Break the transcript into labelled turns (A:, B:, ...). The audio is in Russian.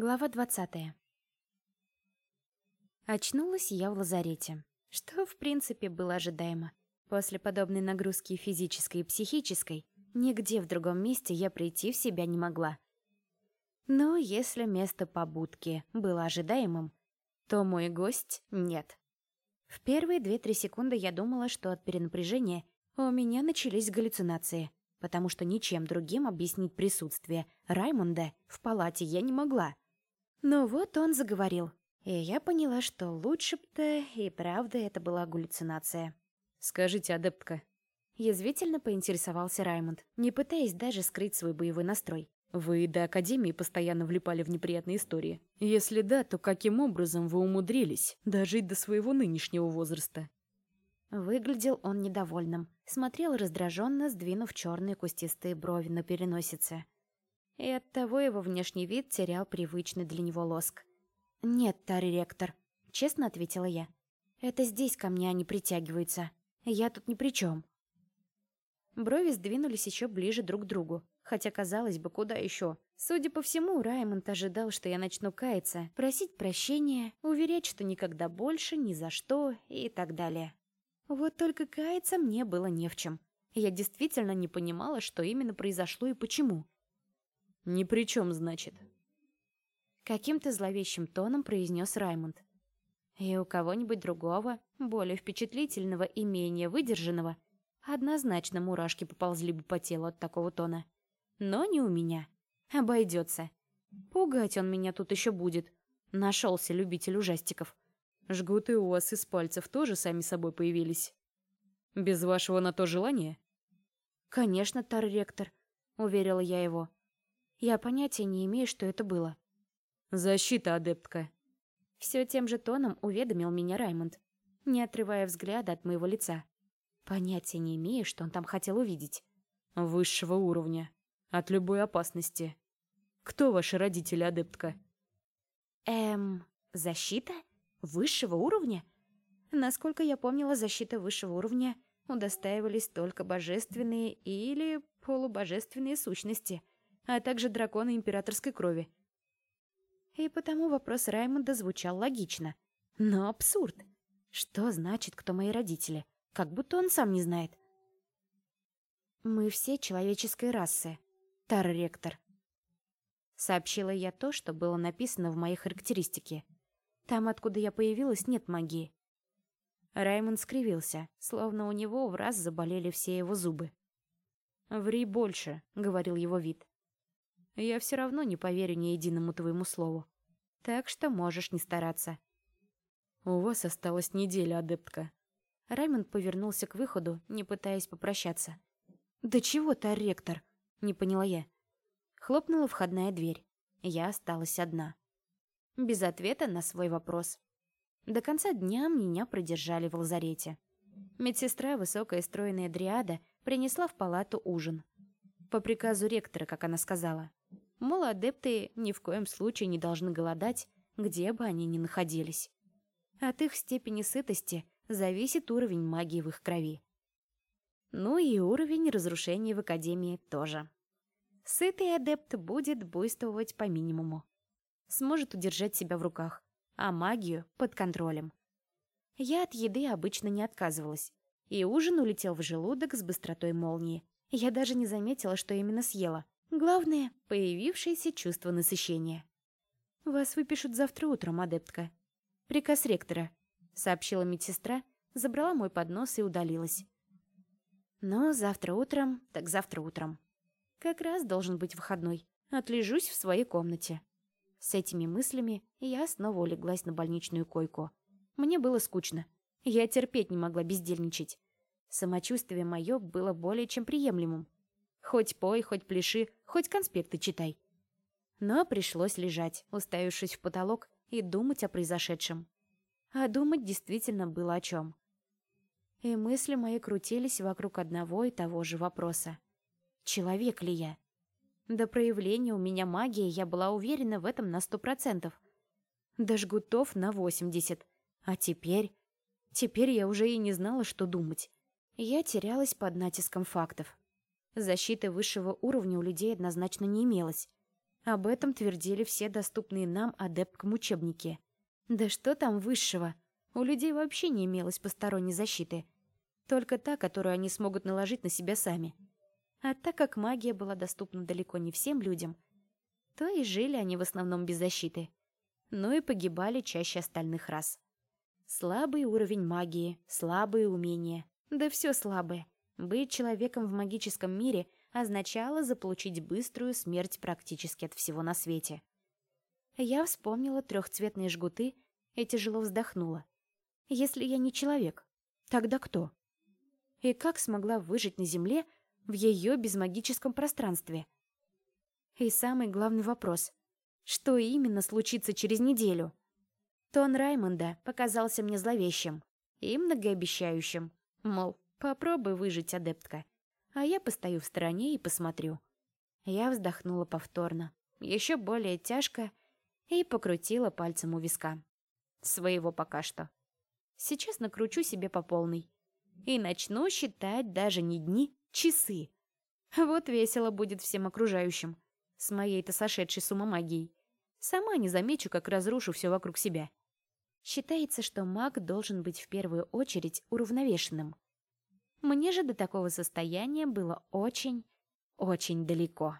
A: Глава 20. Очнулась я в лазарете, что, в принципе, было ожидаемо. После подобной нагрузки физической и психической, нигде в другом месте я прийти в себя не могла. Но если место побудки было ожидаемым, то мой гость — нет. В первые две-три секунды я думала, что от перенапряжения у меня начались галлюцинации — потому что ничем другим объяснить присутствие Раймонда в палате я не могла. Но вот он заговорил, и я поняла, что лучше бы-то и правда это была галлюцинация.
B: «Скажите, адептка».
A: Язвительно поинтересовался Раймонд, не пытаясь даже скрыть свой боевой настрой.
B: «Вы до Академии постоянно влипали в неприятные истории. Если да, то каким образом вы умудрились дожить до своего нынешнего возраста?»
A: Выглядел он недовольным, смотрел раздраженно, сдвинув черные кустистые брови на переносице. И оттого его внешний вид терял привычный для него лоск. «Нет, Тарри Ректор», — честно ответила я. «Это здесь ко мне они притягиваются. Я тут ни при чем». Брови сдвинулись еще ближе друг к другу, хотя, казалось бы, куда еще. Судя по всему, Раймонд ожидал, что я начну каяться, просить прощения, уверять, что никогда больше, ни за что и так далее. Вот только каяться мне было не в чем. Я действительно не понимала, что именно произошло и почему.
B: «Ни при чем, значит?»
A: Каким-то зловещим тоном произнес Раймонд. И у кого-нибудь другого, более впечатлительного и менее выдержанного, однозначно мурашки поползли бы по телу от такого тона. Но не у меня. Обойдется. Пугать он меня тут еще будет. Нашелся любитель ужастиков.
B: Жгуты у вас из пальцев тоже сами собой появились. Без вашего на то желания?
A: Конечно, Тар-ректор, уверила я его. Я понятия не имею, что это было.
B: Защита, адептка.
A: Все тем же тоном уведомил меня Раймонд, не отрывая взгляда от моего лица. Понятия не имею, что он там хотел увидеть.
B: Высшего уровня. От любой опасности. Кто ваши родители, адептка?
A: Эм, защита? Высшего уровня? Насколько я помнила, защита высшего уровня удостаивались только божественные или полубожественные сущности, а также драконы императорской крови. И потому вопрос Раймонда звучал логично. Но абсурд. Что значит, кто мои родители? Как будто он сам не знает. «Мы все человеческой расы, Тар-ректор», — сообщила я то, что было написано в моей характеристике — там, откуда я появилась, нет магии. Раймонд скривился, словно у него в раз заболели все его зубы. «Ври больше», — говорил его вид. «Я все равно не поверю ни единому твоему слову. Так что можешь не стараться».
B: «У вас осталась неделя, адептка».
A: Раймонд повернулся к выходу, не пытаясь попрощаться. «Да чего ты, ректор?» — не поняла я. Хлопнула входная дверь. Я осталась одна без ответа на свой вопрос. До конца дня меня продержали в лазарете. Медсестра, высокая стройная дриада, принесла в палату ужин. По приказу ректора, как она сказала. Мол, адепты ни в коем случае не должны голодать, где бы они ни находились. От их степени сытости зависит уровень магии в их крови. Ну и уровень разрушений в Академии тоже. Сытый адепт будет буйствовать по минимуму сможет удержать себя в руках, а магию — под контролем. Я от еды обычно не отказывалась, и ужин улетел в желудок с быстротой молнии. Я даже не заметила, что именно съела. Главное — появившееся чувство насыщения. «Вас выпишут завтра утром, адептка». «Приказ ректора», — сообщила медсестра, забрала мой поднос и удалилась. «Но завтра утром, так завтра утром. Как раз должен быть выходной. Отлежусь в своей комнате». С этими мыслями я снова улеглась на больничную койку. Мне было скучно. Я терпеть не могла бездельничать. Самочувствие мое было более чем приемлемым. Хоть пой, хоть пляши, хоть конспекты читай. Но пришлось лежать, уставившись в потолок, и думать о произошедшем. А думать действительно было о чем. И мысли мои крутились вокруг одного и того же вопроса. Человек ли я? До проявления у меня магии я была уверена в этом на сто процентов. До жгутов на восемьдесят. А теперь... Теперь я уже и не знала, что думать. Я терялась под натиском фактов. Защиты высшего уровня у людей однозначно не имелось. Об этом твердили все доступные нам адепткам учебники. Да что там высшего? У людей вообще не имелось посторонней защиты. Только та, которую они смогут наложить на себя сами. А так как магия была доступна далеко не всем людям, то и жили они в основном без защиты. Но и погибали чаще остальных раз. Слабый уровень магии, слабые умения. Да все слабое. Быть человеком в магическом мире означало заполучить быструю смерть практически от всего на свете. Я вспомнила трехцветные жгуты и тяжело вздохнула. Если я не человек, тогда кто? И как смогла выжить на Земле в ее безмагическом пространстве? И самый главный вопрос. Что именно случится через неделю? Тон Раймонда показался мне зловещим и многообещающим. Мол, попробуй выжить, адептка. А я постою в стороне и посмотрю. Я вздохнула повторно, еще более тяжко, и покрутила пальцем у виска. Своего пока что. Сейчас накручу себе по полной. И начну считать даже не дни, часы. Вот весело будет всем окружающим. С моей-то сошедшей с ума магией. Сама не замечу, как разрушу все вокруг себя. Считается, что маг должен быть в первую очередь уравновешенным. Мне же до такого состояния было очень, очень далеко.